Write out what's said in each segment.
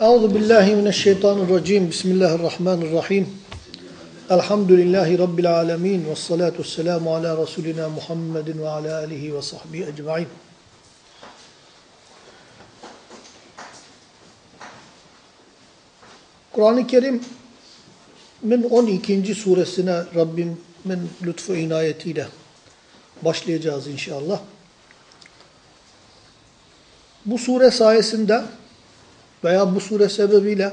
Euzu billahi mineşşeytanirracim. Bismillahirrahmanirrahim. Elhamdülillahi rabbil alamin ve salatu vesselamu ala rasulina Muhammedin ve ala alihi ve sahbihi ecmaîn. Kur'an-ı Kerim'in 12. suresine Rabbimin lütfu inayetiyle başlayacağız inşallah. Bu sure sayesinde veya bu sure sebebiyle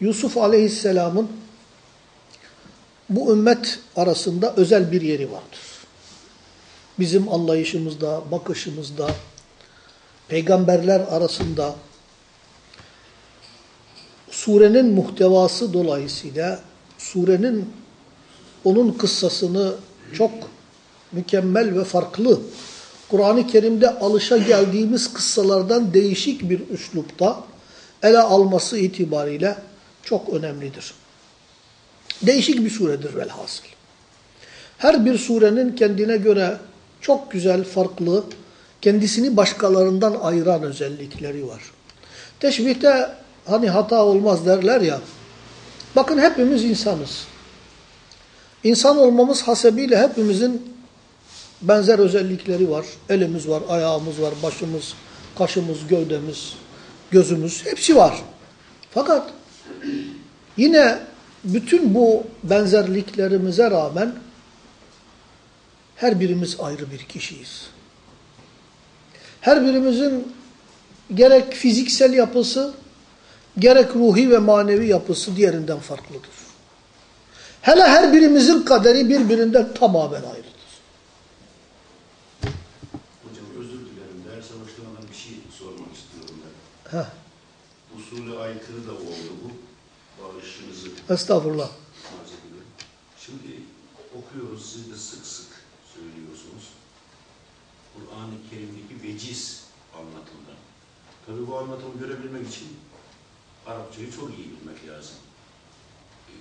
Yusuf Aleyhisselam'ın bu ümmet arasında özel bir yeri vardır. Bizim anlayışımızda, bakışımızda, peygamberler arasında surenin muhtevası dolayısıyla surenin onun kıssasını çok mükemmel ve farklı Kur'an-ı Kerim'de alışa geldiğimiz kıssalardan değişik bir üslupta ele alması itibariyle çok önemlidir. Değişik bir suredir velhasıl. Her bir surenin kendine göre çok güzel, farklı, kendisini başkalarından ayıran özellikleri var. Teşbihte hani hata olmaz derler ya, bakın hepimiz insanız. İnsan olmamız hasebiyle hepimizin benzer özellikleri var. Elimiz var, ayağımız var, başımız, kaşımız, gövdemiz, gözümüz hepsi var. Fakat yine bütün bu benzerliklerimize rağmen her birimiz ayrı bir kişiyiz. Her birimizin gerek fiziksel yapısı, gerek ruhi ve manevi yapısı diğerinden farklıdır. Hele her birimizin kaderi birbirinden tamamen ayrıdır. Hocam özür dilerim. Ders başlamadan bir şey sormak istiyorum ben. Heh, Usulü aykırı da oldu bu. Bağışınızı estağfurullah. Şimdi okuyoruz, siz de sık sık söylüyorsunuz. Kur'an-ı Kerim'deki veciz anlatımda. Tabi bu anlatımı görebilmek için Arapçayı çok iyi bilmek lazım. Ee,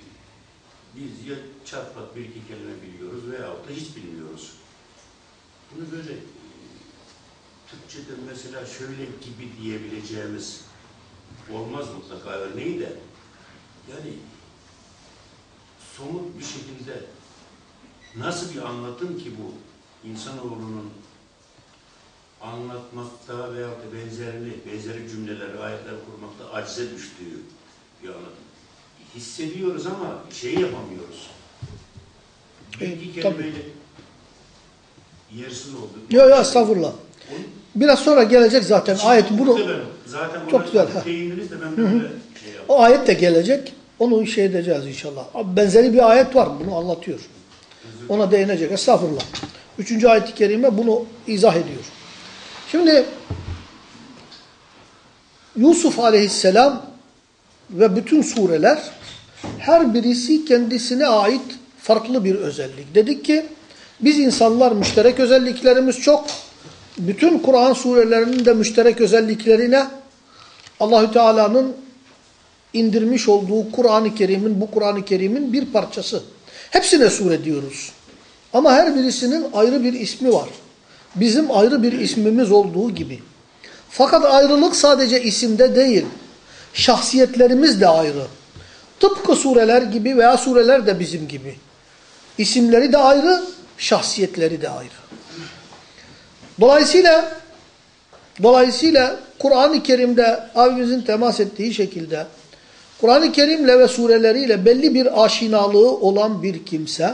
Biz ya çarpık bir iki kelime biliyoruz veyahut da hiç bilmiyoruz. Bunu böyle Türkçe'de mesela şöyle gibi diyebileceğimiz olmaz mutlaka örneği de yani somut bir şekilde nasıl bir anlatım ki bu insanoğlunun anlatmakta veya da benzerini, benzeri cümleleri, ayetler kurmakta acize düştüğü bir anlatım. Hissediyoruz ama şey yapamıyoruz. E, iki tabii. kelimeyle yersiz oldu. Yok yok estağfurullah. Biraz sonra gelecek zaten ayet bunu. Zaten Çok güzel, ha. değindiniz de ben böyle şey yaptım. O ayet de gelecek. Onu şey edeceğiz inşallah. Benzeri bir ayet var. Bunu anlatıyor. Ona değinecek. Estağfurullah. Üçüncü ayet-i kerime bunu izah ediyor. Şimdi Yusuf aleyhisselam ve bütün sureler her birisi kendisine ait farklı bir özellik. Dedik ki biz insanlar müşterek özelliklerimiz çok. Bütün Kur'an surelerinin de müşterek özellikleri ne? Allahü Teala'nın indirmiş olduğu Kur'an-ı Kerim'in, bu Kur'an-ı Kerim'in bir parçası. Hepsine sure diyoruz. Ama her birisinin ayrı bir ismi var. Bizim ayrı bir ismimiz olduğu gibi. Fakat ayrılık sadece isimde değil. Şahsiyetlerimiz de ayrı. Tıpkı sureler gibi veya sureler de bizim gibi. İsimleri de ayrı, şahsiyetleri de ayrı. Dolayısıyla dolayısıyla Kur'an-ı Kerim'de abimizin temas ettiği şekilde Kur'an-ı Kerim'le ve sureleriyle belli bir aşinalığı olan bir kimse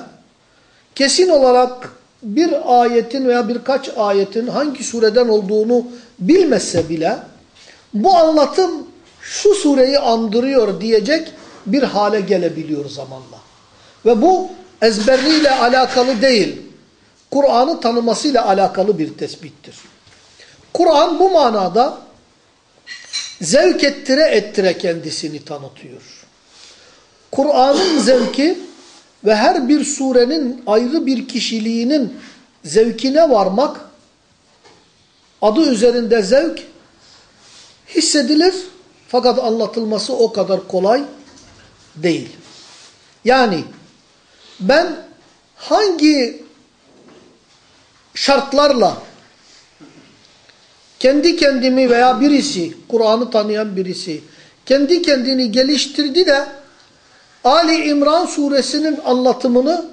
kesin olarak bir ayetin veya birkaç ayetin hangi sureden olduğunu bilmese bile bu anlatım şu sureyi andırıyor diyecek bir hale gelebiliyor zamanla. Ve bu ezberliyle alakalı değil, Kur'an'ı tanımasıyla alakalı bir tespittir. Kur'an bu manada zevk ettire ettire kendisini tanıtıyor. Kur'an'ın zevki ve her bir surenin ayrı bir kişiliğinin zevkine varmak adı üzerinde zevk hissedilir fakat anlatılması o kadar kolay değil. Yani ben hangi şartlarla kendi kendimi veya birisi, Kur'an'ı tanıyan birisi, kendi kendini geliştirdi de Ali İmran suresinin anlatımını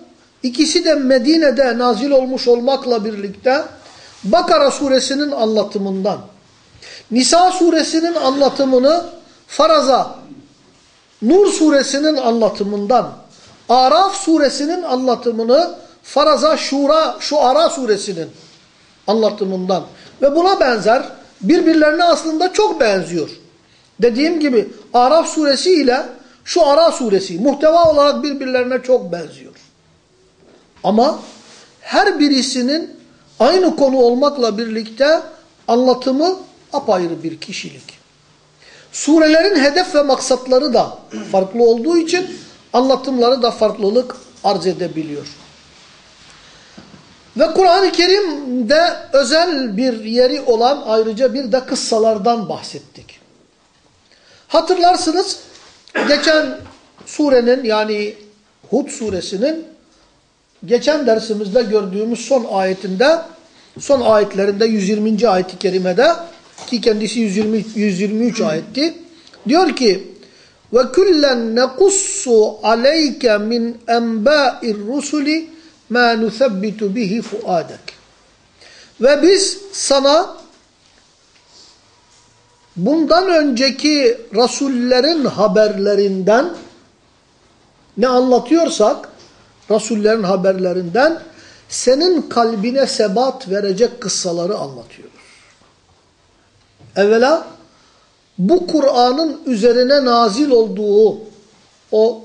ikisi de Medine'de nazil olmuş olmakla birlikte Bakara suresinin anlatımından, Nisa suresinin anlatımını Faraza, Nur suresinin anlatımından, Araf suresinin anlatımını Faraza, Şura, Şuara suresinin anlatımından ve buna benzer birbirlerine aslında çok benziyor. Dediğim gibi Araf suresi ile şu Ara suresi muhteva olarak birbirlerine çok benziyor. Ama her birisinin aynı konu olmakla birlikte anlatımı apayrı bir kişilik. Surelerin hedef ve maksatları da farklı olduğu için anlatımları da farklılık arz edebiliyor. Ve Kur'an-ı Kerim'de özel bir yeri olan ayrıca bir de kıssalardan bahsettik. Hatırlarsınız geçen surenin yani Hud suresinin geçen dersimizde gördüğümüz son ayetinde son ayetlerinde 120. ayeti kerimede ki kendisi 120 123 ayetti. Diyor ki ve kullen nekussu aleyke min enba'ir rusuli ma nusabbitu bihi fuadak. Ve biz sana bundan önceki rasullerin haberlerinden ne anlatıyorsak rasullerin haberlerinden senin kalbine sebat verecek kıssaları anlatıyoruz. Evvela bu Kur'an'ın üzerine nazil olduğu o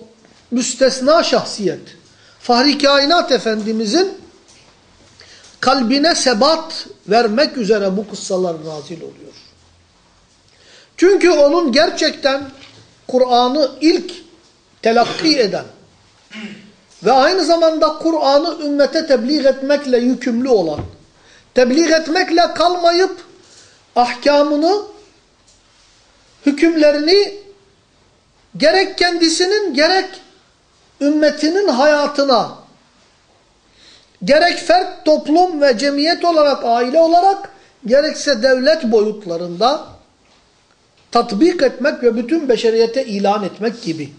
müstesna şahsiyet, Fahri Kainat Efendimizin kalbine sebat vermek üzere bu kıssalar nazil oluyor. Çünkü onun gerçekten Kur'an'ı ilk telakki eden ve aynı zamanda Kur'an'ı ümmete tebliğ etmekle yükümlü olan, tebliğ etmekle kalmayıp ahkamını, hükümlerini gerek kendisinin gerek ümmetinin hayatına, gerek fert, toplum ve cemiyet olarak, aile olarak, gerekse devlet boyutlarında tatbik etmek ve bütün beşeriyete ilan etmek gibi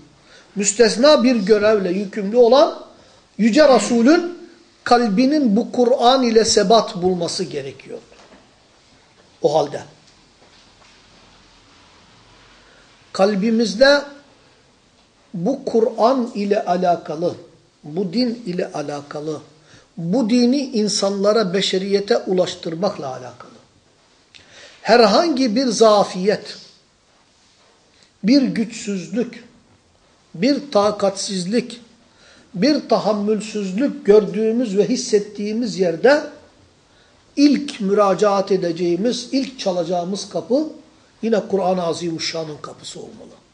müstesna bir görevle yükümlü olan Yüce Resul'ün kalbinin bu Kur'an ile sebat bulması gerekiyor. O halde kalbimizde bu Kur'an ile alakalı, bu din ile alakalı, bu dini insanlara, beşeriyete ulaştırmakla alakalı. Herhangi bir zafiyet, bir güçsüzlük, bir takatsizlik, bir tahammülsüzlük gördüğümüz ve hissettiğimiz yerde ilk müracaat edeceğimiz, ilk çalacağımız kapı yine Kur'an-ı Azimuşşan'ın kapısı olmalı.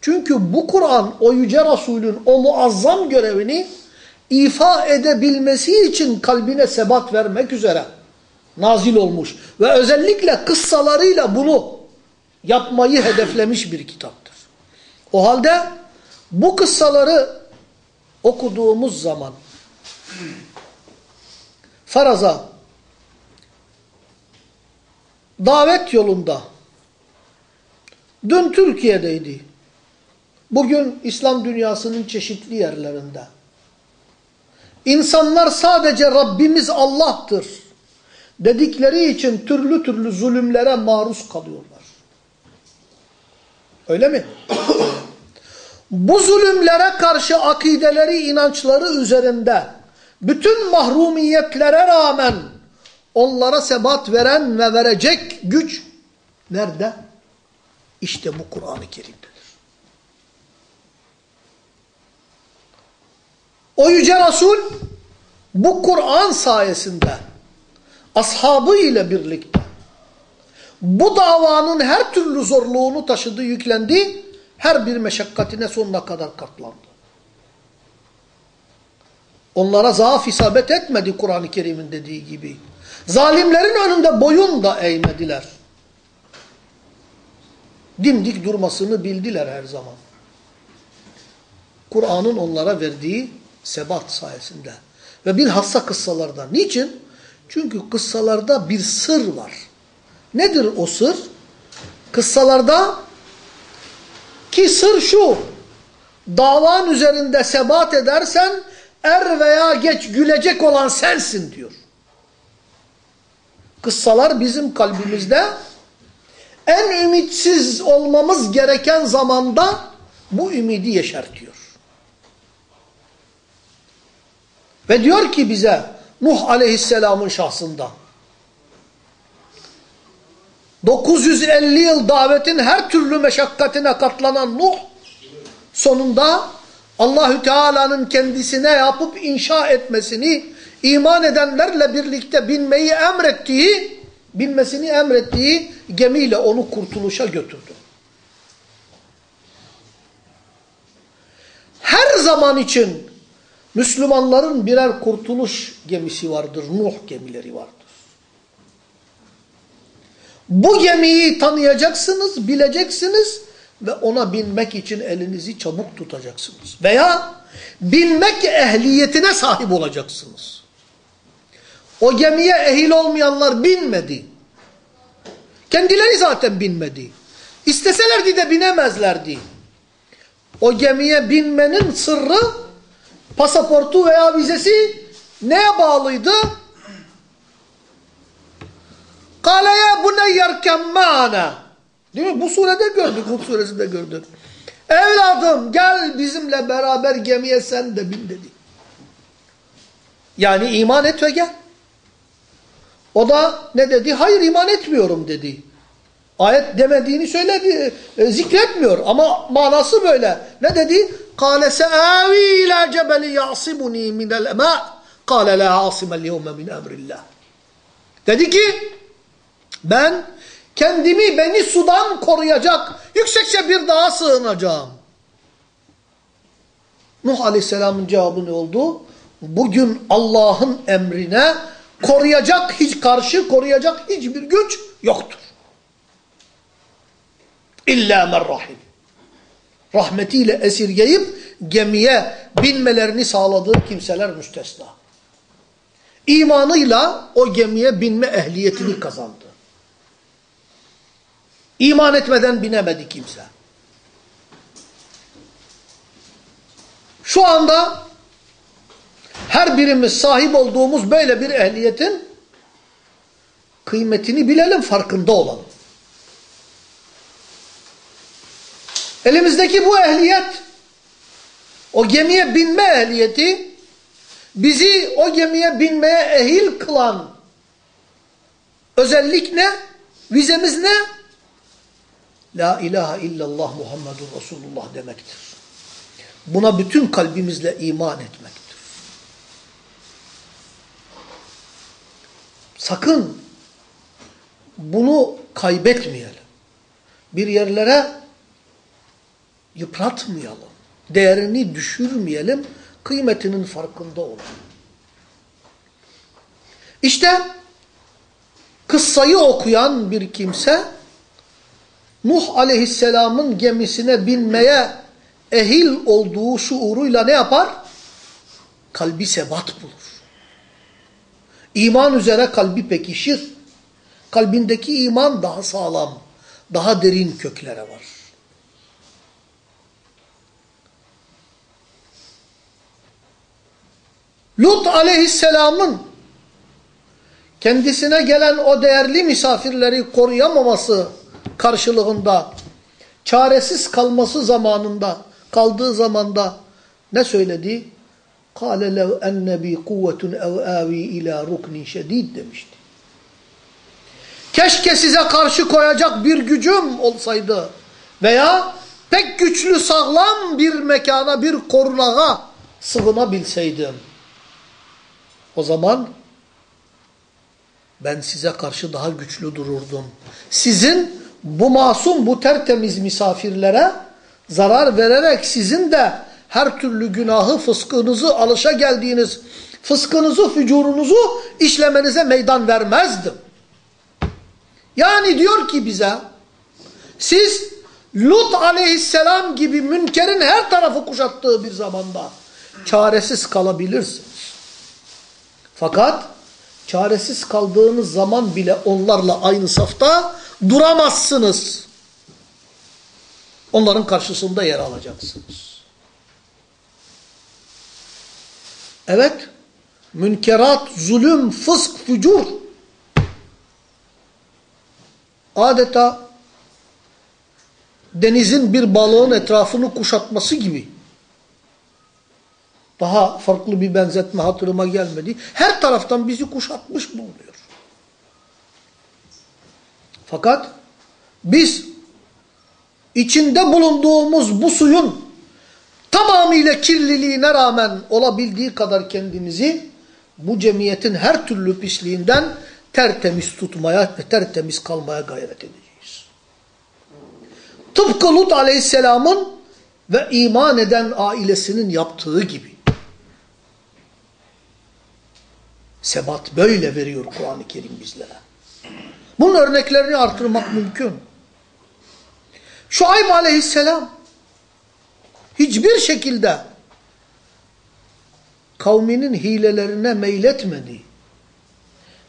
Çünkü bu Kur'an o Yüce Resulün o muazzam görevini ifa edebilmesi için kalbine sebat vermek üzere nazil olmuş. Ve özellikle kıssalarıyla bunu yapmayı hedeflemiş bir kitaptır. O halde bu kıssaları okuduğumuz zaman faraza davet yolunda dün Türkiye'deydi. Bugün İslam dünyasının çeşitli yerlerinde. İnsanlar sadece Rabbimiz Allah'tır dedikleri için türlü türlü zulümlere maruz kalıyorlar. Öyle mi? Bu zulümlere karşı akideleri, inançları üzerinde bütün mahrumiyetlere rağmen onlara sebat veren ve verecek güç nerede? İşte bu Kur'an-ı Kerim'dedir. O Yüce Resul bu Kur'an sayesinde ashabı ile birlikte bu davanın her türlü zorluğunu taşıdı, yüklendi, her bir meşakkatine sonuna kadar katlandı. Onlara zaaf isabet etmedi Kur'an-ı Kerim'in dediği gibi. Zalimlerin önünde boyun da eğmediler. Dimdik durmasını bildiler her zaman. Kur'an'ın onlara verdiği sebat sayesinde. Ve bilhassa kıssalarda. Niçin? Çünkü kıssalarda bir sır var. Nedir o sır? Kıssalarda ki sır şu. Davan üzerinde sebat edersen er veya geç gülecek olan sensin diyor. Kıssalar bizim kalbimizde en ümitsiz olmamız gereken zamanda bu ümidi yeşertiyor. Ve diyor ki bize Nuh aleyhisselamın şahsında 950 yıl davetin her türlü meşakkatine katlanan Nuh sonunda Allahü Teala'nın kendisine yapıp inşa etmesini iman edenlerle birlikte binmeyi emrettiği, binmesini emrettiği gemiyle onu kurtuluşa götürdü. Her zaman için Müslümanların birer kurtuluş gemisi vardır, Nuh gemileri vardır. Bu gemiyi tanıyacaksınız, bileceksiniz ve ona binmek için elinizi çabuk tutacaksınız. Veya binmek ehliyetine sahip olacaksınız. O gemiye ehil olmayanlar binmedi. Kendileri zaten binmedi. İsteselerdi de binemezlerdi. O gemiye binmenin sırrı pasaportu veya vizesi neye bağlıydı? Kale ya buneyyerken ma'ana. Değil mi? Bu surede gördük. Hud suresinde gördük. Evladım gel bizimle beraber gemiye sen de bin dedi. Yani iman et ve gel. O da ne dedi? Hayır iman etmiyorum dedi. Ayet demediğini söyledi, e, zikretmiyor ama manası böyle. Ne dedi? قَالَ سَآوِي إِلَى جَبَلِ يَعْصِبُنِي مِنَ الْاَمَاءِ قَالَ لَا عَاصِمَ الْيَوْمَ مِنْ اَمْرِ اللّٰهِ Dedi ki ben kendimi beni sudan koruyacak yüksekçe bir dağa sığınacağım. Nuh Aleyhisselam'ın cevabı ne oldu? Bugün Allah'ın emrine koruyacak hiç karşı koruyacak hiçbir güç yoktur. İlla men rahim. Rahmetiyle esirgeyip gemiye binmelerini sağladığı kimseler müstesna. İmanıyla o gemiye binme ehliyetini kazandı. İman etmeden binemedi kimse. Şu anda her birimiz sahip olduğumuz böyle bir ehliyetin kıymetini bilelim, farkında olalım. Elimizdeki bu ehliyet, o gemiye binme ehliyeti, bizi o gemiye binmeye ehil kılan özellik ne? Vizemiz ne? La ilahe illallah Muhammedun Resulullah demektir. Buna bütün kalbimizle iman etmektir. Sakın bunu kaybetmeyelim. Bir yerlere yıpratmayalım. Değerini düşürmeyelim. Kıymetinin farkında olalım. İşte kıssayı okuyan bir kimse Nuh aleyhisselamın gemisine binmeye ehil olduğu şuuruyla ne yapar? Kalbi sebat bulur. İman üzere kalbi pekişir. Kalbindeki iman daha sağlam, daha derin köklere var. Lut aleyhisselamın kendisine gelen o değerli misafirleri koruyamaması karşılığında çaresiz kalması zamanında kaldığı zamanda ne söyledi? قَالَ لَوْ اَنَّ بِي قُوَّةٌ اَوْ اَوِي اِلَى رُكْنٍ شَد۪يدٍ demişti. Keşke size karşı koyacak bir gücüm olsaydı veya pek güçlü sağlam bir mekana, bir korunağa sığınabilseydim. O zaman ben size karşı daha güçlü dururdum. Sizin bu masum, bu tertemiz misafirlere zarar vererek sizin de her türlü günahı, fıskınızı, alışa geldiğiniz fıskınızı, fücurunuzu işlemenize meydan vermezdim. Yani diyor ki bize, siz Lut aleyhisselam gibi münkerin her tarafı kuşattığı bir zamanda çaresiz kalabilirsiniz. Fakat çaresiz kaldığınız zaman bile onlarla aynı safta duramazsınız. Onların karşısında yer alacaksınız. Evet, münkerat, zulüm, fısk, fücur adeta denizin bir balığın etrafını kuşatması gibi. Daha farklı bir benzetme hatırıma gelmedi. Her taraftan bizi kuşatmış bulunuyor. Fakat biz içinde bulunduğumuz bu suyun tamamıyla kirliliğine rağmen olabildiği kadar kendinizi bu cemiyetin her türlü pisliğinden tertemiz tutmaya ve tertemiz kalmaya gayret edeceğiz. Tıpkı Lut aleyhisselamın ve iman eden ailesinin yaptığı gibi. Sebat böyle veriyor Kur'an-ı Kerim bizlere. Bunun örneklerini artırmak mümkün. Şuayb aleyhisselam hiçbir şekilde kavminin hilelerine meyletmedi.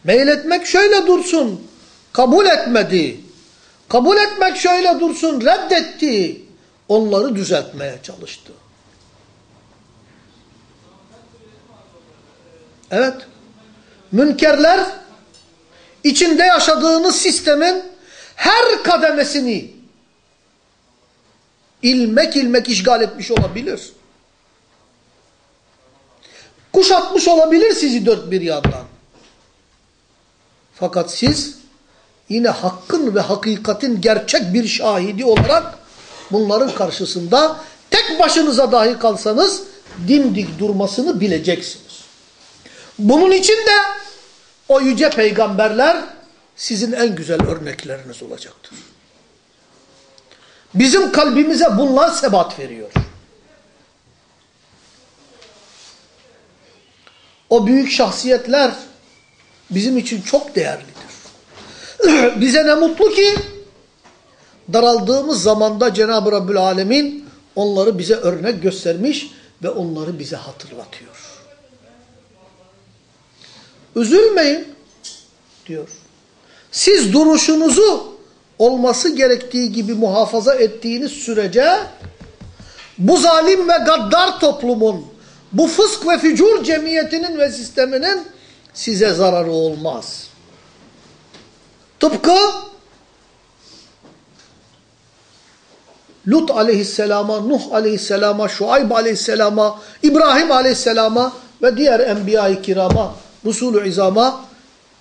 Meyletmek şöyle dursun, kabul etmedi. Kabul etmek şöyle dursun, reddetti. Onları düzeltmeye çalıştı. Evet, münkerler içinde yaşadığınız sistemin her kademesini ilmek ilmek işgal etmiş olabilir. Kuşatmış olabilir sizi dört bir yandan. Fakat siz yine hakkın ve hakikatin gerçek bir şahidi olarak bunların karşısında tek başınıza dahi kalsanız dimdik durmasını bileceksiniz. Bunun için de o yüce peygamberler sizin en güzel örnekleriniz olacaktır. Bizim kalbimize bunlar sebat veriyor. O büyük şahsiyetler bizim için çok değerlidir. Bize ne mutlu ki daraldığımız zamanda Cenab-ı Rabbül Alemin onları bize örnek göstermiş ve onları bize hatırlatıyor. Üzülmeyin diyor. Siz duruşunuzu olması gerektiği gibi muhafaza ettiğiniz sürece bu zalim ve gaddar toplumun, bu fısk ve fücur cemiyetinin ve sisteminin size zararı olmaz. Tıpkı Lut aleyhisselama, Nuh aleyhisselama, Şuayb aleyhisselama, İbrahim aleyhisselama ve diğer enbiya-i kirama, Rusul-ü izama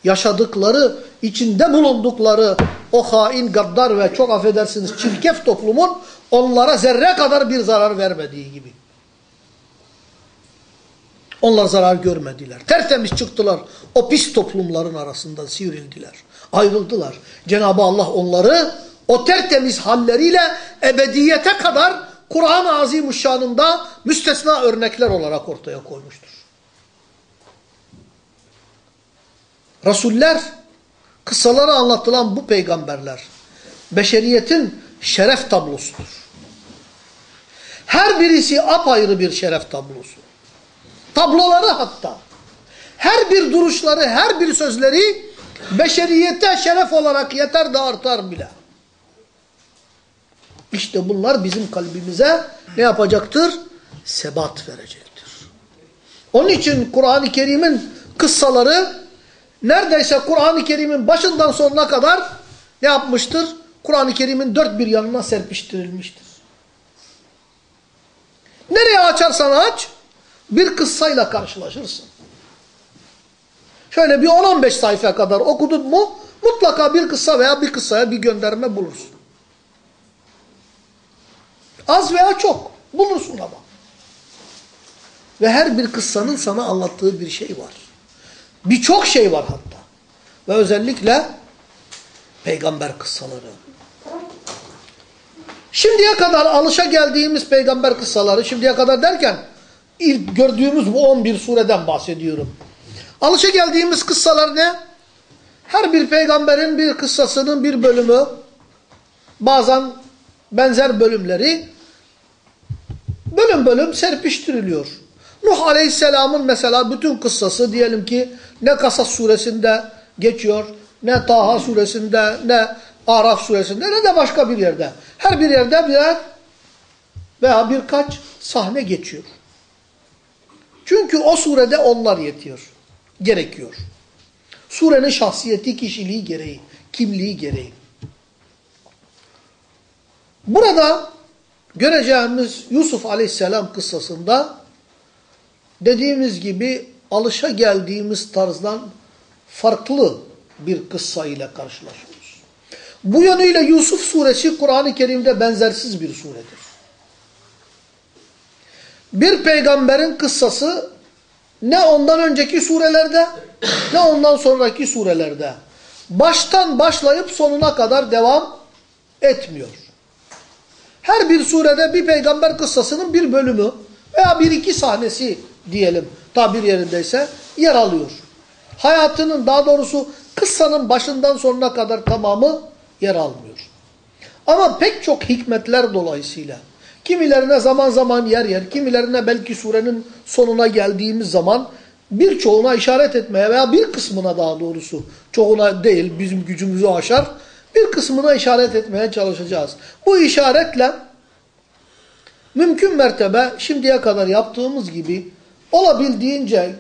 yaşadıkları, içinde bulundukları o hain, gaddar ve çok affedersiniz çirkef toplumun onlara zerre kadar bir zarar vermediği gibi. Onlar zarar görmediler. Tertemiz çıktılar. O pis toplumların arasından sivrildiler. Ayrıldılar. Cenab-ı Allah onları o tertemiz halleriyle ebediyete kadar Kur'an-ı Azimuşşan'ında müstesna örnekler olarak ortaya koymuştur. Resuller, kıssaları anlatılan bu peygamberler, beşeriyetin şeref tablosudur. Her birisi apayrı bir şeref tablosu. Tabloları hatta. Her bir duruşları, her bir sözleri beşeriyete şeref olarak yeter de artar bile. İşte bunlar bizim kalbimize ne yapacaktır? Sebat verecektir. Onun için Kur'an-ı Kerim'in kıssaları neredeyse Kur'an-ı Kerim'in başından sonuna kadar ne yapmıştır? Kur'an-ı Kerim'in dört bir yanına serpiştirilmiştir. Nereye açarsan aç bir kıssayla karşılaşırsın. Şöyle bir 10-15 sayfa kadar okudun mu mutlaka bir kıssa veya bir kıssaya bir gönderme bulursun. Az veya çok bulursun ama. Ve her bir kıssanın sana anlattığı bir şey var. Birçok şey var hatta. Ve özellikle peygamber kıssaları. Şimdiye kadar alışa geldiğimiz peygamber kıssaları, şimdiye kadar derken ilk gördüğümüz bu 11 sureden bahsediyorum. Alışa geldiğimiz kıssalar ne? Her bir peygamberin bir kıssasının bir bölümü, bazen benzer bölümleri bölüm bölüm serpiştiriliyor. Nuh Aleyhisselam'ın mesela bütün kıssası diyelim ki ne Kasas suresinde geçiyor, ne Taha suresinde, ne Araf suresinde, ne de başka bir yerde. Her bir yerde birer veya birkaç sahne geçiyor. Çünkü o surede onlar yetiyor, gerekiyor. Surenin şahsiyeti, kişiliği gereği, kimliği gereği. Burada göreceğimiz Yusuf Aleyhisselam kıssasında dediğimiz gibi alışa geldiğimiz tarzdan farklı bir kıssa ile karşılaşıyoruz. Bu yönüyle Yusuf suresi Kur'an-ı Kerim'de benzersiz bir suredir. Bir peygamberin kıssası ne ondan önceki surelerde ne ondan sonraki surelerde baştan başlayıp sonuna kadar devam etmiyor. Her bir surede bir peygamber kıssasının bir bölümü veya bir iki sahnesi diyelim tabir yerindeyse yer alıyor. Hayatının daha doğrusu kıssanın başından sonuna kadar tamamı yer almıyor. Ama pek çok hikmetler dolayısıyla kimilerine zaman zaman yer yer, kimilerine belki surenin sonuna geldiğimiz zaman birçoğuna işaret etmeye veya bir kısmına daha doğrusu çoğuna değil bizim gücümüzü aşar bir kısmına işaret etmeye çalışacağız. Bu işaretle mümkün mertebe şimdiye kadar yaptığımız gibi olabildiğince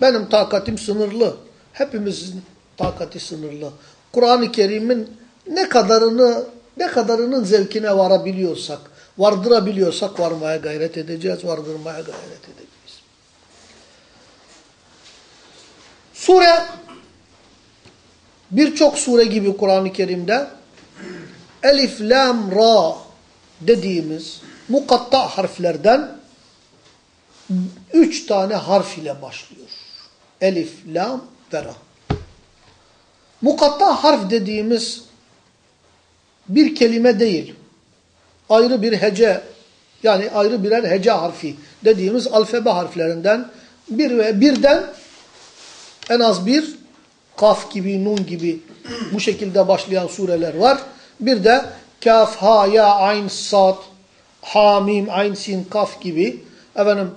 benim takatim sınırlı. Hepimizin takati sınırlı. Kur'an-ı Kerim'in ne kadarını ne kadarının zevkine varabiliyorsak, vardırabiliyorsak varmaya gayret edeceğiz, vardırmaya gayret edeceğiz. Sure birçok sure gibi Kur'an-ı Kerim'de Elif, Lam, Ra dediğimiz mukatta harflerden üç tane harf ile başlıyor. Elif, Lam ve Ra. Mukatta harf dediğimiz bir kelime değil. Ayrı bir hece yani ayrı birer hece harfi dediğimiz alfabe harflerinden bir ve birden en az bir kaf gibi, nun gibi bu şekilde başlayan sureler var. Bir de kaf, ha, ya, ayn, sad, ha, mim, ayn, sin, kaf gibi efendim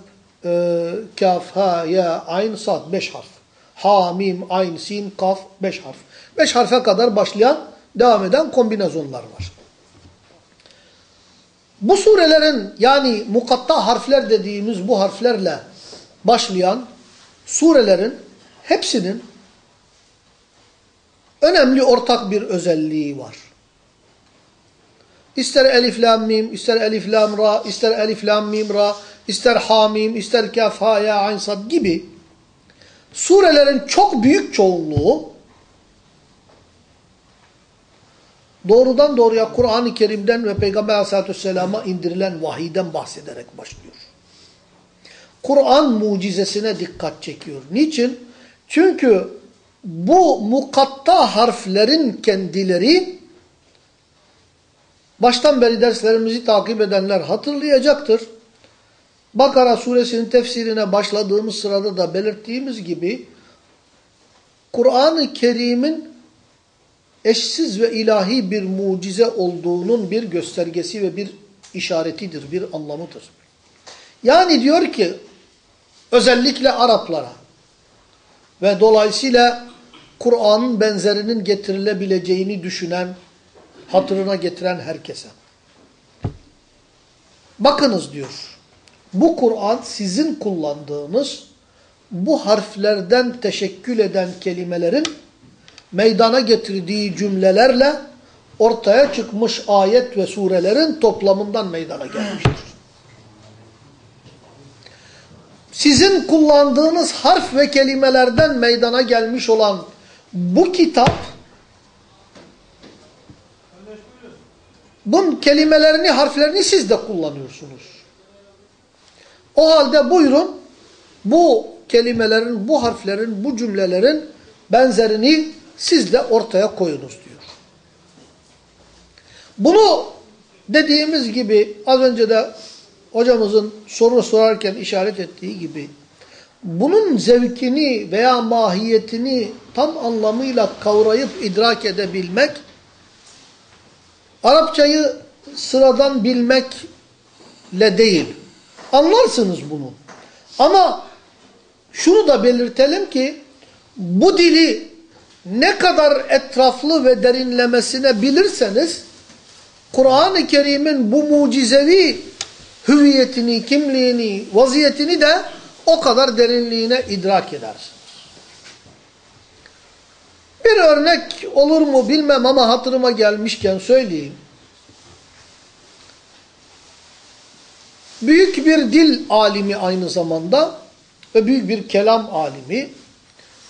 e, kaf, ha, ya, ayn, sad beş harf. Ha, mim, ayn, sin, kaf beş harf. Beş harfe kadar başlayan devam eden kombinasyonlar var. Bu surelerin yani mukatta harfler dediğimiz bu harflerle başlayan surelerin hepsinin önemli ortak bir özelliği var. İster elif lam mim, ister elif lam ra, ister elif lam mim ra, ister ha mim, ister kaf ha ya ayn sad gibi surelerin çok büyük çoğunluğu doğrudan doğruya Kur'an-ı Kerim'den ve Peygamber Aleyhisselatü Vesselam'a indirilen vahiyden bahsederek başlıyor. Kur'an mucizesine dikkat çekiyor. Niçin? Çünkü bu mukatta harflerin kendileri baştan beri derslerimizi takip edenler hatırlayacaktır. Bakara suresinin tefsirine başladığımız sırada da belirttiğimiz gibi Kur'an-ı Kerim'in eşsiz ve ilahi bir mucize olduğunun bir göstergesi ve bir işaretidir, bir anlamıdır. Yani diyor ki özellikle Araplara ve dolayısıyla Kur'an'ın benzerinin getirilebileceğini düşünen, hatırına getiren herkese. Bakınız diyor, bu Kur'an sizin kullandığınız bu harflerden teşekkül eden kelimelerin meydana getirdiği cümlelerle ortaya çıkmış ayet ve surelerin toplamından meydana gelmiştir. Sizin kullandığınız harf ve kelimelerden meydana gelmiş olan bu kitap bunun kelimelerini, harflerini siz de kullanıyorsunuz. O halde buyurun bu kelimelerin, bu harflerin, bu cümlelerin benzerini siz de ortaya koyunuz diyor. Bunu dediğimiz gibi az önce de hocamızın soru sorarken işaret ettiği gibi bunun zevkini veya mahiyetini tam anlamıyla kavrayıp idrak edebilmek Arapçayı sıradan bilmekle değil. Anlarsınız bunu. Ama şunu da belirtelim ki bu dili ne kadar etraflı ve derinlemesine bilirseniz Kur'an-ı Kerim'in bu mucizevi hüviyetini, kimliğini, vaziyetini de o kadar derinliğine idrak edersiniz. Bir örnek olur mu bilmem ama hatırıma gelmişken söyleyeyim. Büyük bir dil alimi aynı zamanda ve büyük bir kelam alimi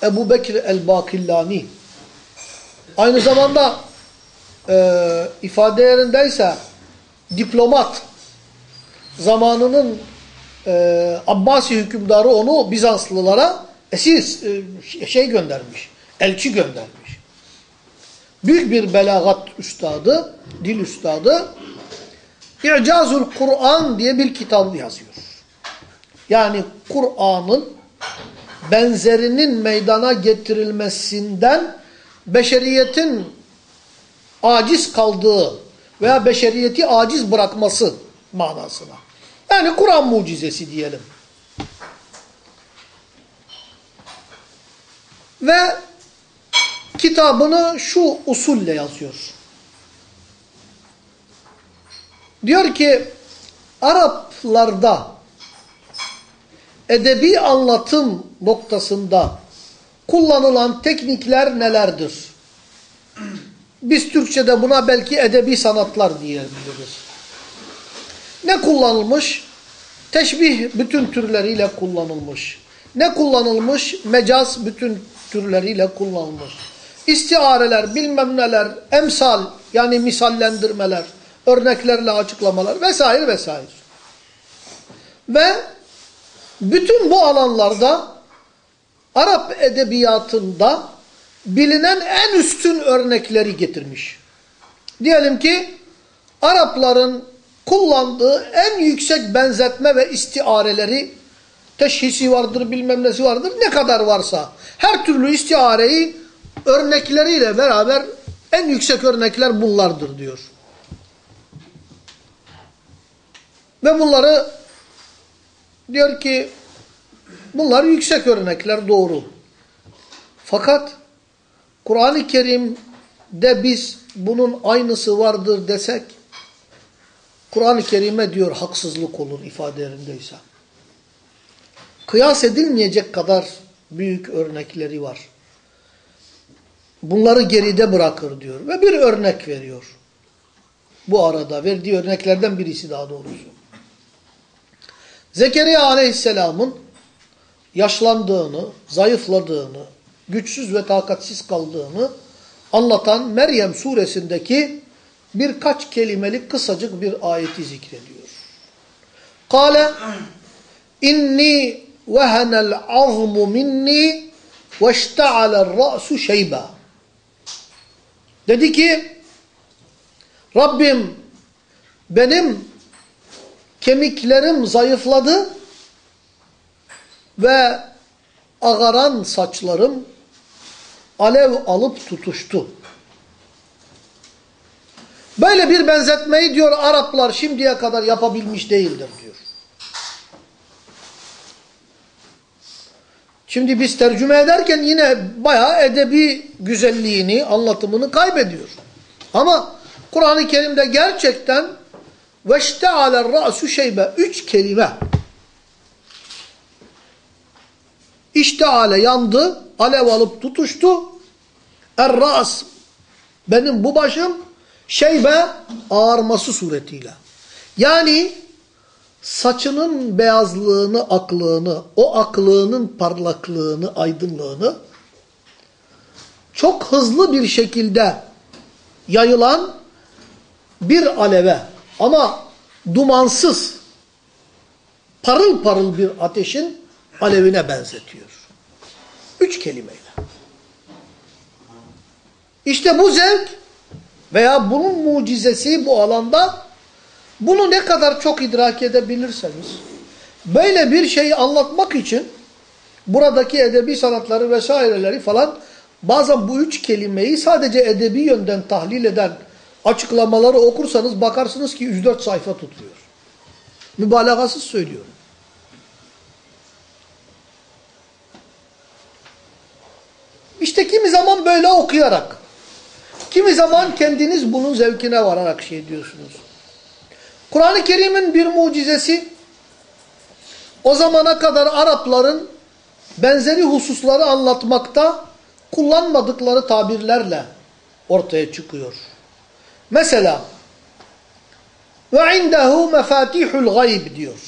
Ebu Bekir el-Bakillani. Aynı zamanda e, ifade yerindeyse diplomat zamanının e, Abbasi hükümdarı onu Bizanslılara esir e, şey göndermiş. Elçi göndermiş. Büyük bir belagat üstadı, dil üstadı İ'cazul Kur'an diye bir kitabı yazıyor. Yani Kur'an'ın benzerinin meydana getirilmesinden beşeriyetin aciz kaldığı veya beşeriyeti aciz bırakması manasına. Yani Kur'an mucizesi diyelim. Ve kitabını şu usulle yazıyor. Diyor ki Araplarda edebi anlatım noktasında kullanılan teknikler nelerdir? Biz Türkçe'de buna belki edebi sanatlar diyebiliriz. Ne kullanılmış? Teşbih bütün türleriyle kullanılmış. Ne kullanılmış? Mecaz bütün türleriyle kullanılmış. İstiareler, bilmem neler, emsal yani misallendirmeler, örneklerle açıklamalar vesaire vesaire. Ve bütün bu alanlarda Arap edebiyatında bilinen en üstün örnekleri getirmiş. Diyelim ki Arapların kullandığı en yüksek benzetme ve istiareleri teşhisi vardır, bilmem nesi vardır, ne kadar varsa her türlü istiareyi örnekleriyle beraber en yüksek örnekler bunlardır diyor. Ve bunları diyor ki bunlar yüksek örnekler doğru. Fakat Kur'an-ı Kerim'de biz bunun aynısı vardır desek Kur'an-ı Kerim'e diyor haksızlık olur ifadelerindeyse. Kıyas edilmeyecek kadar büyük örnekleri var. Bunları geride bırakır diyor ve bir örnek veriyor. Bu arada verdiği örneklerden birisi daha doğrusu. Zekeriya aleyhisselamın yaşlandığını, zayıfladığını, güçsüz ve takatsiz kaldığını anlatan Meryem suresindeki birkaç kelimelik kısacık bir ayeti zikrediyor. Kale inni vehenel azmu minni veşte'alel ra'su şeyba. Dedi ki Rabbim benim kemiklerim zayıfladı ve ağaran saçlarım alev alıp tutuştu. Böyle bir benzetmeyi diyor Araplar şimdiye kadar yapabilmiş değildir diyor. Şimdi biz tercüme ederken yine bayağı edebi güzelliğini, anlatımını kaybediyor. Ama Kur'an-ı Kerim'de gerçekten veşte'aler ra'su şeybe üç kelime. İşteale yandı, alev alıp tutuştu. Er-ras benim bu başım şeybe ağarması suretiyle. Yani saçının beyazlığını, aklığını, o aklığının parlaklığını, aydınlığını çok hızlı bir şekilde yayılan bir aleve ama dumansız, parıl parıl bir ateşin alevine benzetiyor. Üç kelimeyle. İşte bu zevk veya bunun mucizesi bu alanda bunu ne kadar çok idrak edebilirseniz böyle bir şeyi anlatmak için buradaki edebi sanatları vesaireleri falan bazen bu üç kelimeyi sadece edebi yönden tahlil eden açıklamaları okursanız bakarsınız ki 104 sayfa tutuyor. Mübalağasız söylüyorum. İşte kimi zaman böyle okuyarak, kimi zaman kendiniz bunun zevkine vararak şey diyorsunuz. Kur'an-ı Kerim'in bir mucizesi, o zamana kadar Arapların benzeri hususları anlatmakta kullanmadıkları tabirlerle ortaya çıkıyor. Mesela ve indehu mefatihul gayb diyor.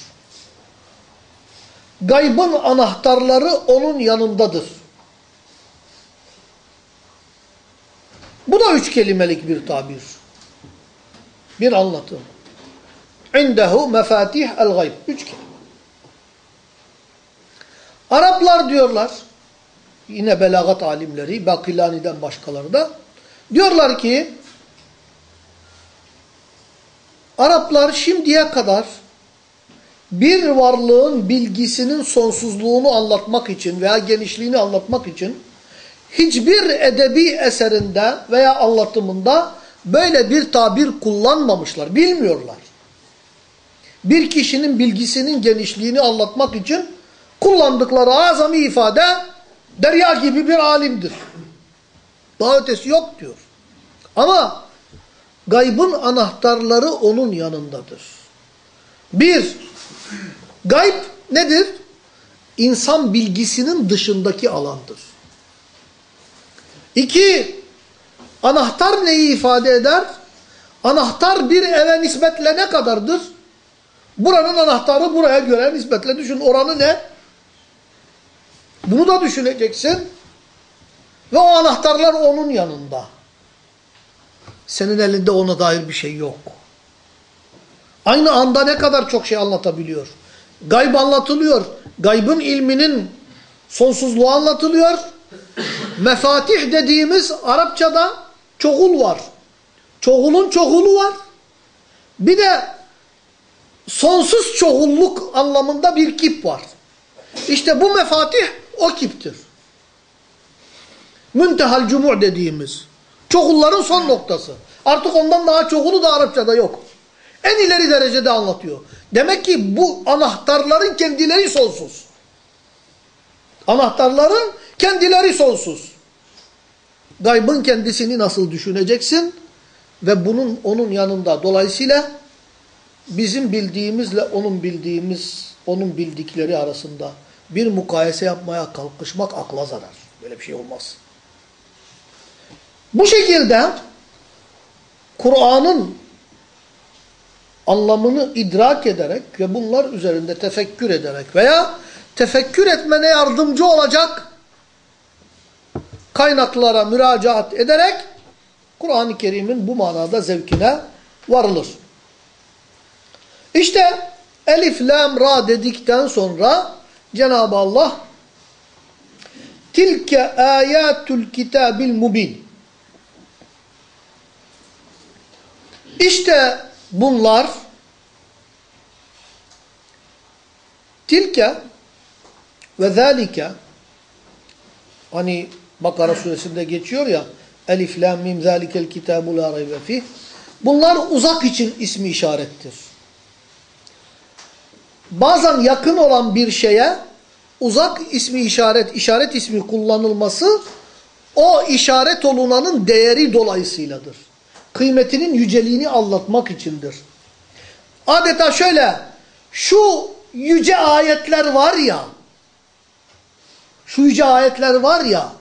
Gaybın anahtarları onun yanındadır. Bu da üç kelimelik bir tabir. Bir anlatım. İndehu mefatih el gayb. Üç kelime. Araplar diyorlar, yine belagat alimleri, Bakilani'den başkaları da, diyorlar ki, Araplar şimdiye kadar bir varlığın bilgisinin sonsuzluğunu anlatmak için veya genişliğini anlatmak için hiçbir edebi eserinde veya anlatımında böyle bir tabir kullanmamışlar, bilmiyorlar. Bir kişinin bilgisinin genişliğini anlatmak için kullandıkları azami ifade derya gibi bir alimdir. Daha ötesi yok diyor. Ama gaybın anahtarları onun yanındadır. Bir, gayb nedir? İnsan bilgisinin dışındaki alandır. İki, anahtar neyi ifade eder? Anahtar bir eve nispetle ne kadardır? Buranın anahtarı buraya göre nispetle düşün. Oranı ne? Bunu da düşüneceksin. Ve o anahtarlar onun yanında. Senin elinde ona dair bir şey yok. Aynı anda ne kadar çok şey anlatabiliyor. Gayb anlatılıyor. Gaybın ilminin sonsuzluğu anlatılıyor. Mefatih dediğimiz Arapçada çoğul var. Çoğulun çoğulu var. Bir de sonsuz çoğulluk anlamında bir kip var. İşte bu mefatih o kiptir. Müntehal cumu' dediğimiz. Çoğulların son noktası. Artık ondan daha çoğulu da Arapçada yok. En ileri derecede anlatıyor. Demek ki bu anahtarların kendileri sonsuz. Anahtarların kendileri sonsuz. Gaybın kendisini nasıl düşüneceksin? Ve bunun onun yanında. Dolayısıyla bizim bildiğimizle onun bildiğimiz, onun bildikleri arasında bir mukayese yapmaya kalkışmak akla zarar. Böyle bir şey olmaz. Bu şekilde Kur'an'ın anlamını idrak ederek ve bunlar üzerinde tefekkür ederek veya tefekkür etmene yardımcı olacak kaynaklara müracaat ederek Kur'an-ı Kerim'in bu manada zevkine varılır. İşte Elif, Lam, Ra dedikten sonra Cenab-ı Allah Tilke ayatul kitabil mubin İşte bunlar tilke ve zâlike hani Bakara suresinde geçiyor ya Elif, Lam, Mim, zâlikel kitâbu lâ raybe fih. Bunlar uzak için ismi işarettir. Bazen yakın olan bir şeye uzak ismi işaret, işaret ismi kullanılması o işaret olunanın değeri dolayısıyladır kıymetinin yüceliğini anlatmak içindir. Adeta şöyle, şu yüce ayetler var ya, şu yüce ayetler var ya,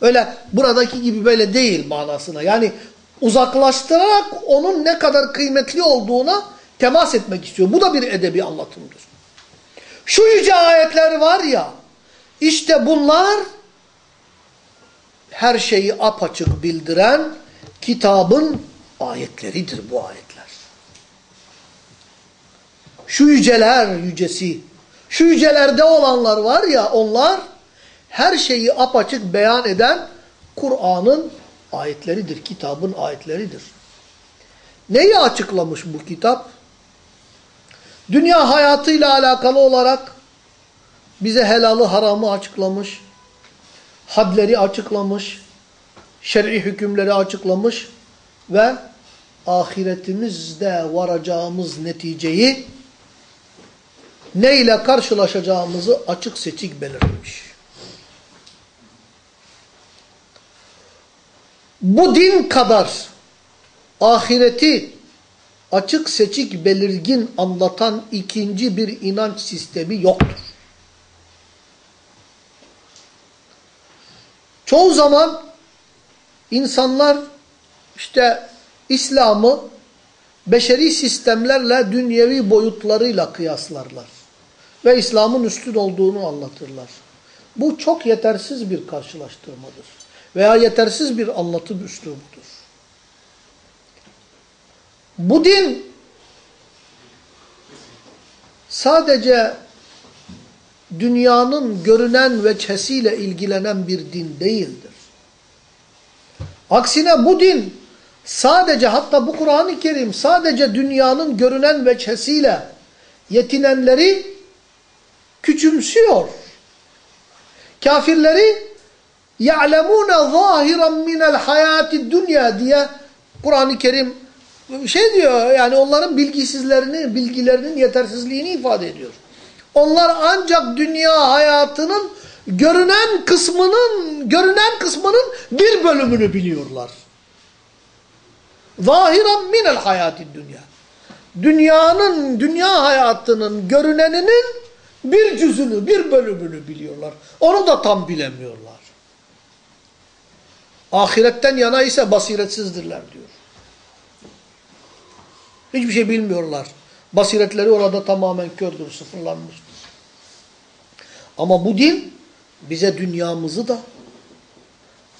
öyle buradaki gibi böyle değil manasına. Yani uzaklaştırarak onun ne kadar kıymetli olduğuna temas etmek istiyor. Bu da bir edebi anlatımdır. Şu yüce ayetler var ya, işte bunlar her şeyi apaçık bildiren kitabın ayetleridir bu ayetler. Şu yüceler yücesi, şu yücelerde olanlar var ya onlar her şeyi apaçık beyan eden Kur'an'ın ayetleridir, kitabın ayetleridir. Neyi açıklamış bu kitap? Dünya hayatıyla alakalı olarak bize helalı haramı açıklamış, hadleri açıklamış, şer'i hükümleri açıklamış ve ahiretimizde varacağımız neticeyi neyle karşılaşacağımızı açık seçik belirlemiş. bu din kadar ahireti açık seçik belirgin anlatan ikinci bir inanç sistemi yoktur. Çoğu zaman insanlar işte İslam'ı beşeri sistemlerle dünyevi boyutlarıyla kıyaslarlar. Ve İslam'ın üstün olduğunu anlatırlar. Bu çok yetersiz bir karşılaştırmadır. Veya yetersiz bir anlatım üslubudur. Bu din sadece dünyanın görünen veçhesiyle ilgilenen bir din değildir. Aksine bu din sadece hatta bu Kur'an-ı Kerim sadece dünyanın görünen veçhesiyle yetinenleri küçümsüyor. Kafirleri يَعْلَمُونَ ظَاهِرًا مِنَ الْحَيَاتِ dünya diye Kur'an-ı Kerim şey diyor yani onların bilgisizlerini, bilgilerinin yetersizliğini ifade ediyor. Onlar ancak dünya hayatının görünen kısmının görünen kısmının bir bölümünü biliyorlar. Zahiren minel hayati dünya. Dünyanın, dünya hayatının görüneninin bir cüzünü, bir bölümünü biliyorlar. Onu da tam bilemiyorlar. Ahiretten yana ise basiretsizdirler diyor. Hiçbir şey bilmiyorlar. Basiretleri orada tamamen kördür, sıfırlanmıştır. Ama bu din bize dünyamızı da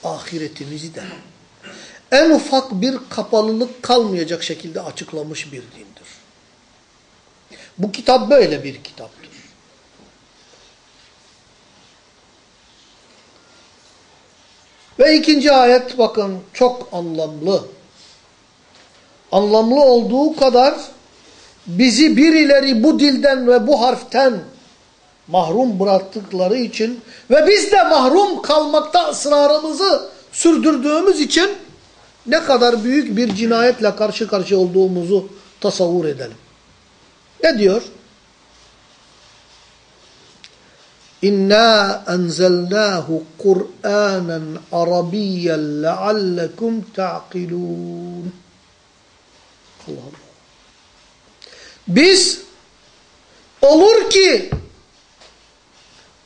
ahiretimizi de en ufak bir kapalılık kalmayacak şekilde açıklamış bir dindir. Bu kitap böyle bir kitaptır. Ve ikinci ayet bakın çok anlamlı. Anlamlı olduğu kadar bizi birileri bu dilden ve bu harften mahrum bıraktıkları için ve biz de mahrum kalmakta ısrarımızı sürdürdüğümüz için ne kadar büyük bir cinayetle karşı karşıya olduğumuzu tasavvur edelim. Ne diyor? İnna enzelnahu Kur'anen Arabiyyen leallekum ta'kilun. Allah Allah. Biz olur ki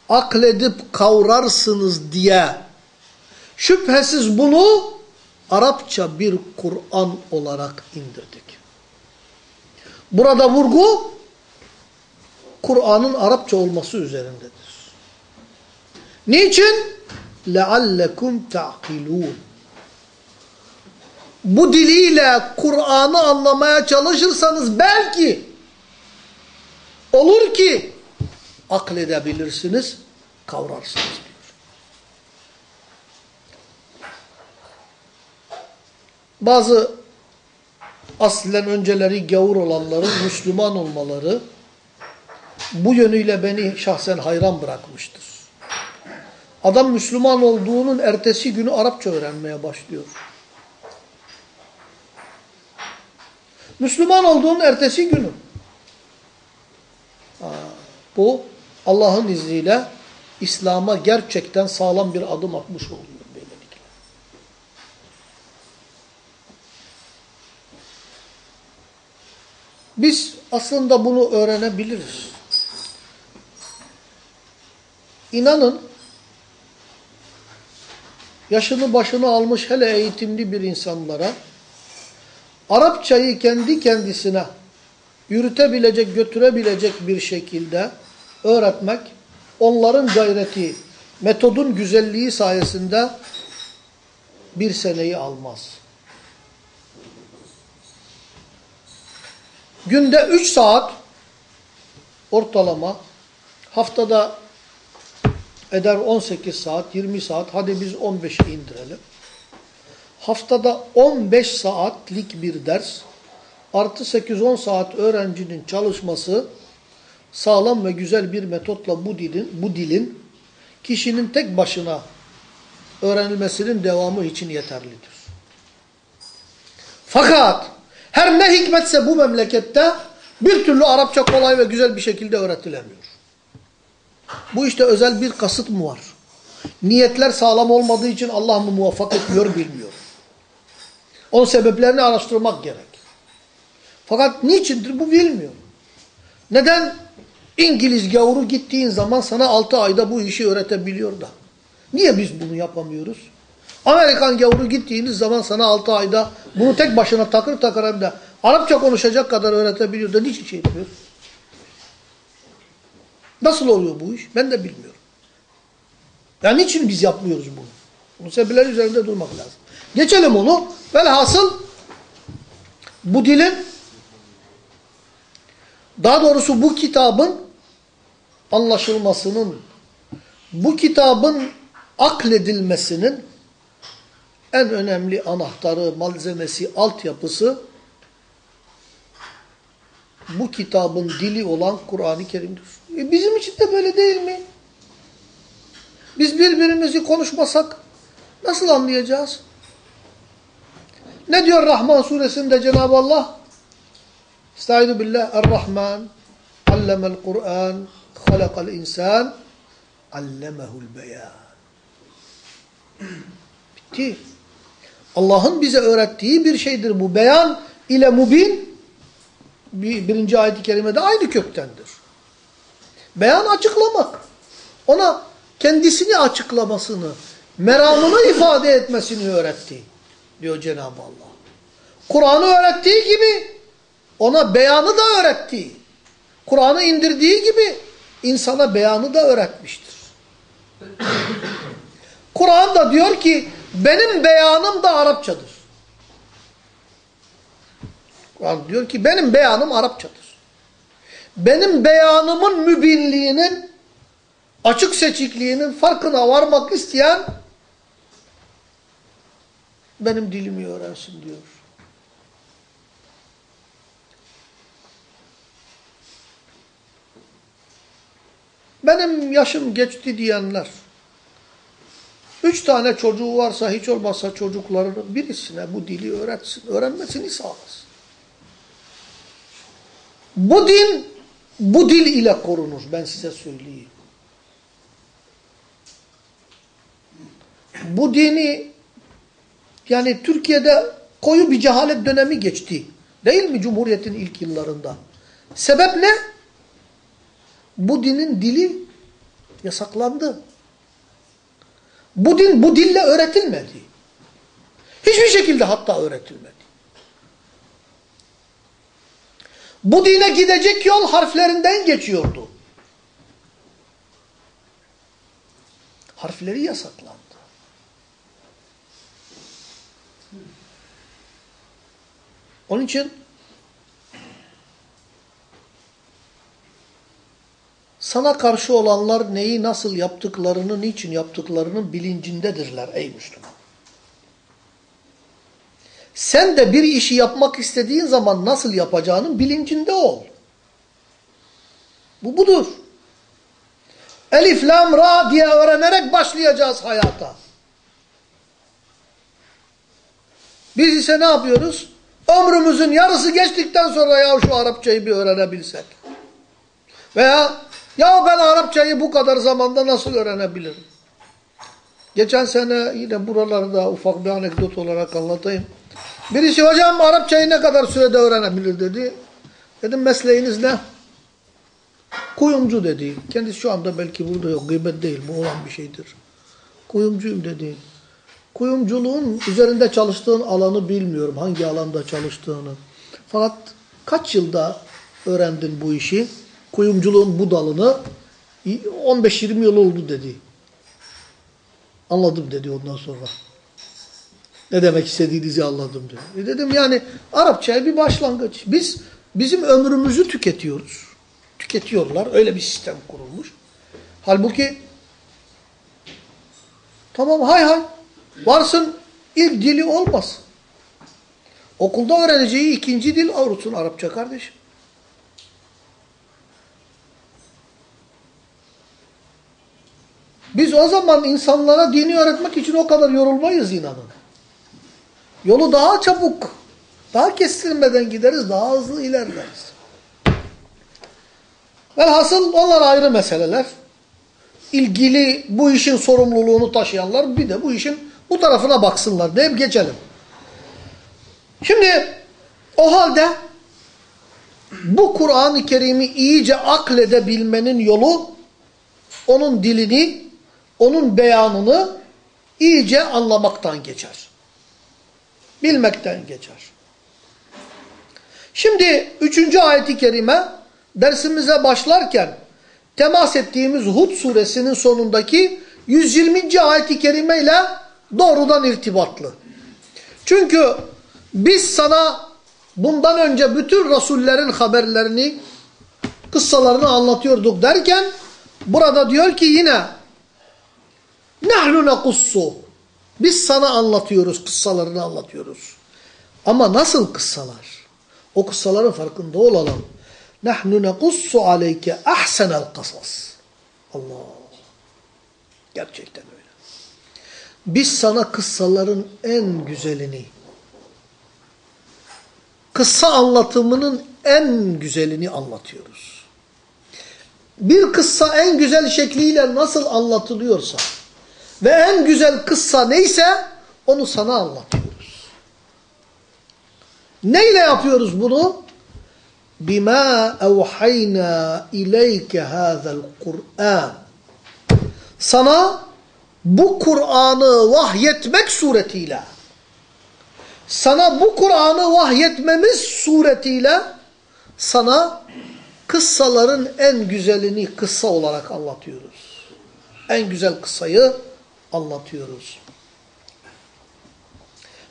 akledip kavrarsınız diye şüphesiz bunu Arapça bir Kur'an olarak indirdik. Burada vurgu Kur'an'ın Arapça olması üzerindedir. Niçin? لَعَلَّكُمْ تَعْقِلُونَ Bu diliyle Kur'an'ı anlamaya çalışırsanız belki olur ki akledebilirsiniz, kavrarsınız Bazı aslen önceleri gavur olanların Müslüman olmaları bu yönüyle beni şahsen hayran bırakmıştır. Adam Müslüman olduğunun ertesi günü Arapça öğrenmeye başlıyor. Müslüman olduğunun ertesi günü. Bu Allah'ın izniyle İslam'a gerçekten sağlam bir adım atmış oluyor böylelikle. Biz aslında bunu öğrenebiliriz. İnanın yaşını başını almış hele eğitimli bir insanlara Arapçayı kendi kendisine yürütebilecek, götürebilecek bir şekilde öğretmek onların gayreti, metodun güzelliği sayesinde bir seneyi almaz. Günde 3 saat ortalama haftada eder 18 saat, 20 saat, hadi biz 15'e indirelim. Haftada 15 saatlik bir ders artı 8-10 saat öğrencinin çalışması sağlam ve güzel bir metotla bu dilin, bu dilin kişinin tek başına öğrenilmesinin devamı için yeterlidir. Fakat her ne hikmetse bu memlekette bir türlü Arapça kolay ve güzel bir şekilde öğretilemiyor. Bu işte özel bir kasıt mı var? Niyetler sağlam olmadığı için Allah mı muvaffak etmiyor bilmiyor. Onun sebeplerini araştırmak gerek. Fakat niçindir bu bilmiyorum. Neden İngiliz gavuru gittiğin zaman sana 6 ayda bu işi öğretebiliyor da? Niye biz bunu yapamıyoruz? Amerikan gavuru gittiğiniz zaman sana 6 ayda bunu tek başına takır takır hem de Arapça konuşacak kadar öğretebiliyor da niçin şey yapıyor? Nasıl oluyor bu iş? Ben de bilmiyorum. Yani niçin biz yapmıyoruz bunu? Bu sebepler üzerinde durmak lazım. Geçelim onu. Velhasıl bu dilin daha doğrusu bu kitabın anlaşılmasının bu kitabın akledilmesinin en önemli anahtarı, malzemesi, altyapısı bu kitabın dili olan Kur'an-ı Kerim'dir. E bizim için de böyle değil mi? Biz birbirimizi konuşmasak nasıl anlayacağız? Ne diyor Rahman suresinde Cenab-ı Allah? Estaizu billah Er-Rahman allemel Kur'an halakal insan allemehul beyan. Bitti. Allah'ın bize öğrettiği bir şeydir bu. Beyan ile mubin bir, birinci ayet-i kerimede aynı köktendir. Beyan açıklamak. Ona kendisini açıklamasını, meramını ifade etmesini öğretti diyor Cenab-ı Allah. Kur'an'ı öğrettiği gibi ona beyanı da öğretti. Kur'an'ı indirdiği gibi insana beyanı da öğretmiştir. Kur'an da diyor ki benim beyanım da Arapçadır. Kur'an diyor ki benim beyanım Arapçadır. Benim beyanımın mübinliğinin açık seçikliğinin farkına varmak isteyen benim dilimi öğrensin diyor. Benim yaşım geçti diyenler, üç tane çocuğu varsa hiç olmazsa çocuklarının birisine bu dili öğretsin, öğrenmesini sağlasın. Bu din, bu dil ile korunur ben size söyleyeyim. Bu dini, yani Türkiye'de koyu bir cehalet dönemi geçti. Değil mi Cumhuriyet'in ilk yıllarında? Sebep ne? Bu dinin dili yasaklandı. Bu din bu dille öğretilmedi. Hiçbir şekilde hatta öğretilmedi. Bu dine gidecek yol harflerinden geçiyordu. Harfleri yasaklandı. Onun için sana karşı olanlar neyi nasıl yaptıklarını, niçin yaptıklarının bilincindedirler ey Müslüman. Sen de bir işi yapmak istediğin zaman nasıl yapacağının bilincinde ol. Bu budur. Elif, lam, ra diye öğrenerek başlayacağız hayata. Biz ise ne yapıyoruz? Ömrümüzün yarısı geçtikten sonra ya şu Arapçayı bir öğrenebilsek. Veya ya ben Arapçayı bu kadar zamanda nasıl öğrenebilirim? Geçen sene yine buralarda ufak bir anekdot olarak anlatayım. Birisi hocam Arapçayı ne kadar sürede öğrenebilir dedi. Dedim mesleğiniz ne? Kuyumcu dedi. Kendisi şu anda belki burada yok. Gıybet değil. Bu olan bir şeydir. Kuyumcuyum dedi. Kuyumculuğun üzerinde çalıştığın alanı bilmiyorum. Hangi alanda çalıştığını. Fakat kaç yılda öğrendin bu işi? Kuyumculuğun bu dalını 15-20 yıl oldu dedi. Anladım dedi ondan sonra. Ne demek istediğinizi anladım dedi. E dedim yani Arapçaya bir başlangıç. Biz bizim ömrümüzü tüketiyoruz. Tüketiyorlar. Öyle bir sistem kurulmuş. Halbuki tamam hay hay varsın ilk dili olmasın. Okulda öğreneceği ikinci dil olsun Arapça kardeşim. Biz o zaman insanlara dini öğretmek için o kadar yorulmayız inanın. Yolu daha çabuk, daha kestirmeden gideriz, daha hızlı ilerleriz. Velhasıl onlar ayrı meseleler. İlgili bu işin sorumluluğunu taşıyanlar bir de bu işin bu tarafına baksınlar deyip geçelim. Şimdi o halde bu Kur'an-ı Kerim'i iyice akledebilmenin yolu onun dilini, onun beyanını iyice anlamaktan geçer. Bilmekten geçer. Şimdi üçüncü ayeti kerime dersimize başlarken temas ettiğimiz Hud suresinin sonundaki 120. ayeti kerime ile doğrudan irtibatlı. Çünkü biz sana bundan önce bütün rasullerin haberlerini, kıssalarını anlatıyorduk derken burada diyor ki yine nahnu nekussu biz sana anlatıyoruz, kıssalarını anlatıyoruz. Ama nasıl kıssalar? O kıssaların farkında olalım. Nahnu nekussu aleyke ahsenel kasas. Allah. Gerçekten öyle. Biz sana kıssaların en güzelini, kıssa anlatımının en güzelini anlatıyoruz. Bir kıssa en güzel şekliyle nasıl anlatılıyorsa ve en güzel kıssa neyse onu sana anlatıyoruz. Neyle yapıyoruz bunu? Bima evhayna ileyke hazel Kur'an. Sana bu Kur'an'ı vahyetmek suretiyle sana bu Kur'an'ı vahyetmemiz suretiyle sana kıssaların en güzelini kıssa olarak anlatıyoruz. En güzel kıssayı anlatıyoruz.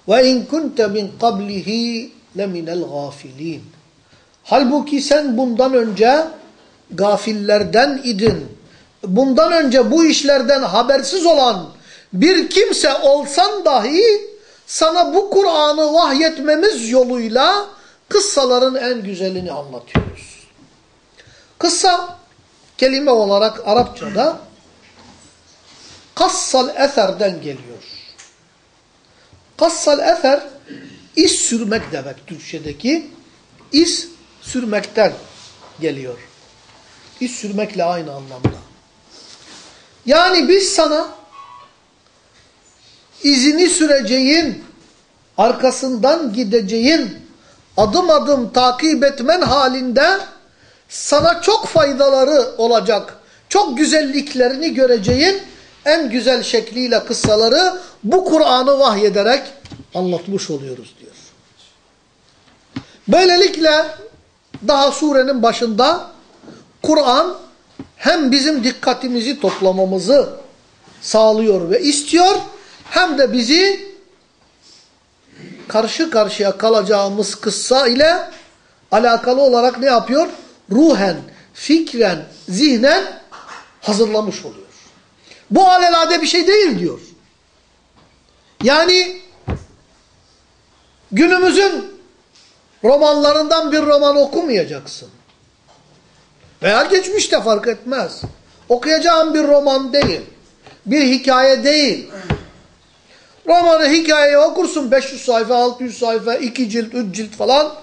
Ve in kunte min qablihi leminel gafilin. Halbuki sen bundan önce gafillerden idin. Bundan önce bu işlerden habersiz olan bir kimse olsan dahi sana bu Kur'an'ı vahyetmemiz yoluyla kıssaların en güzelini anlatıyoruz. Kıssa kelime olarak Arapçada kassal eserden geliyor. Kassal eser iz sürmek demek Türkçedeki. iz sürmekten geliyor. İz sürmekle aynı anlamda. Yani biz sana izini süreceğin, arkasından gideceğin, adım adım takip etmen halinde sana çok faydaları olacak, çok güzelliklerini göreceğin en güzel şekliyle kıssaları bu Kur'an'ı vahyederek anlatmış oluyoruz diyor. Böylelikle daha surenin başında Kur'an hem bizim dikkatimizi toplamamızı sağlıyor ve istiyor hem de bizi karşı karşıya kalacağımız kıssa ile alakalı olarak ne yapıyor? Ruhen, fikren, zihnen hazırlamış oluyor. Bu alelade bir şey değil diyor. Yani günümüzün romanlarından bir roman okumayacaksın. Veya geçmişte fark etmez. Okuyacağın bir roman değil. Bir hikaye değil. Romanı, hikayeyi okursun 500 sayfa, 600 sayfa, 2 cilt, 3 cilt falan.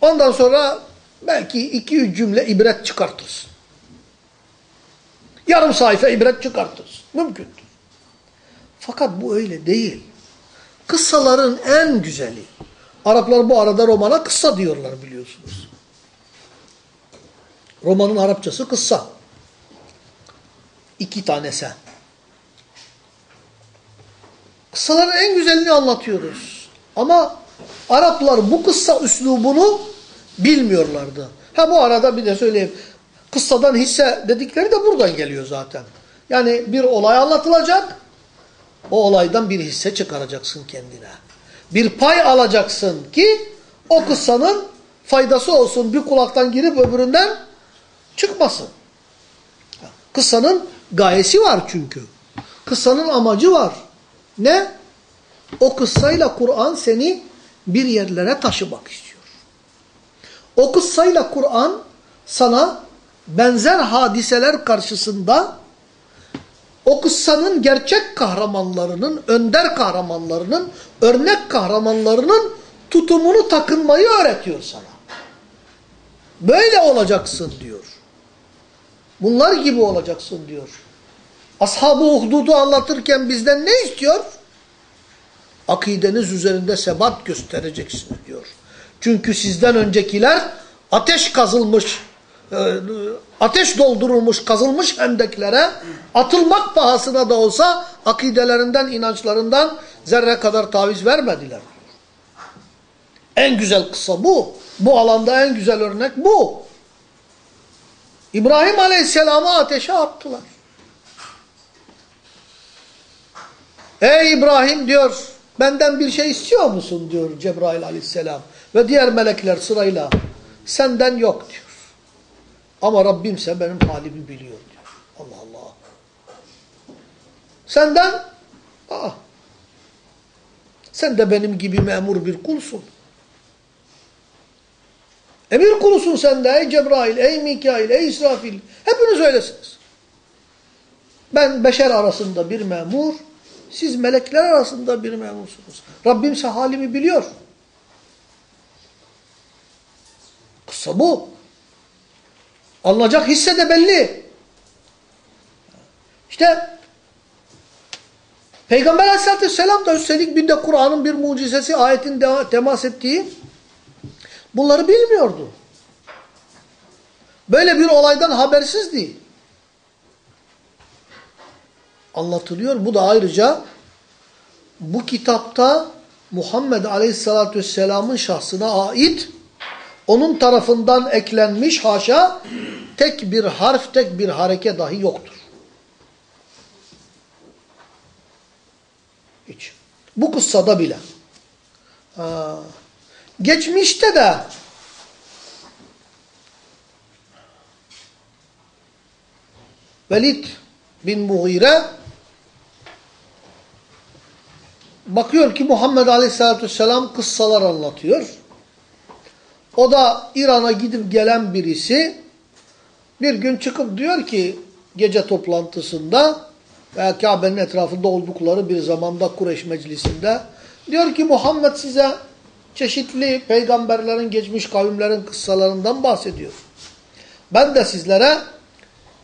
Ondan sonra belki 2-3 cümle ibret çıkartırsın. Yarım sayfa ibret çıkartırsın. Mümkündür. Fakat bu öyle değil. Kıssaların en güzeli. Araplar bu arada romana kıssa diyorlar biliyorsunuz. Romanın Arapçası kıssa. İki tane sen. Kıssaların en güzelini anlatıyoruz. Ama Araplar bu kıssa üslubunu bilmiyorlardı. Ha bu arada bir de söyleyeyim. Kıssadan hisse dedikleri de buradan geliyor zaten. Yani bir olay anlatılacak. O olaydan bir hisse çıkaracaksın kendine. Bir pay alacaksın ki o kıssanın faydası olsun. Bir kulaktan girip öbüründen çıkmasın. Kıssanın gayesi var çünkü. Kıssanın amacı var. Ne? O kıssayla Kur'an seni bir yerlere taşımak istiyor. O kıssayla Kur'an sana benzer hadiseler karşısında o kıssanın gerçek kahramanlarının, önder kahramanlarının, örnek kahramanlarının tutumunu takınmayı öğretiyor sana. Böyle olacaksın diyor. Bunlar gibi olacaksın diyor. Ashab-ı Uhdud'u anlatırken bizden ne istiyor? Akideniz üzerinde sebat göstereceksiniz diyor. Çünkü sizden öncekiler ateş kazılmış, ateş doldurulmuş, kazılmış hendeklere atılmak pahasına da olsa akidelerinden, inançlarından zerre kadar taviz vermediler. En güzel kısa bu. Bu alanda en güzel örnek bu. İbrahim Aleyhisselam'ı ateşe attılar. Ey İbrahim diyor, benden bir şey istiyor musun diyor Cebrail Aleyhisselam. Ve diğer melekler sırayla senden yok diyor. Ama Rabbimse benim halimi biliyor diyor. Allah Allah. Senden, aa, sen de benim gibi memur bir kulsun. Emir kulusun sen de ey Cebrail, ey Mikail, ey İsrafil. Hepiniz öylesiniz. Ben beşer arasında bir memur, siz melekler arasında bir memursunuz. Rabbimse halimi biliyor. Kısa bu. Alınacak hisse de belli. İşte Peygamber aleyhissalatü vesselam da üstelik bir de Kur'an'ın bir mucizesi ayetin temas ettiği bunları bilmiyordu. Böyle bir olaydan habersizdi. Anlatılıyor. Bu da ayrıca bu kitapta Muhammed Aleyhisselatü Vesselam'ın şahsına ait onun tarafından eklenmiş haşa tek bir harf, tek bir hareke dahi yoktur. Hiç. Bu kıssada bile. Ha. Geçmişte de Velid bin Mughire bakıyor ki Muhammed Aleyhisselatü Vesselam kıssalar anlatıyor. O da İran'a gidip gelen birisi bir gün çıkıp diyor ki gece toplantısında veya Kabe'nin etrafında oldukları bir zamanda Kureş meclisinde diyor ki Muhammed size çeşitli peygamberlerin geçmiş kavimlerin kıssalarından bahsediyor. Ben de sizlere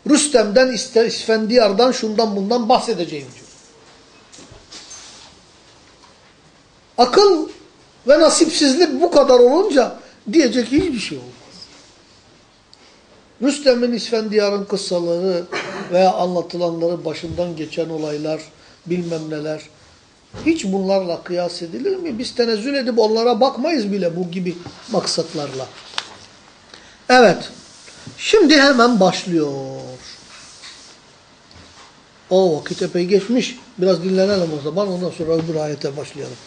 Rüstem'den, İsfendiyar'dan, şundan bundan bahsedeceğim diyor. Akıl ve nasipsizlik bu kadar olunca diyecek hiçbir şey olmaz. Rüstem'in İsfendiyar'ın kıssaları veya anlatılanları, başından geçen olaylar, bilmem neler. Hiç bunlarla kıyas edilir mi? Biz tenezzül edip onlara bakmayız bile bu gibi maksatlarla. Evet. Şimdi hemen başlıyor. O vakit epey geçmiş. Biraz dinlenelim o zaman. Ondan sonra öbür ayete başlayalım.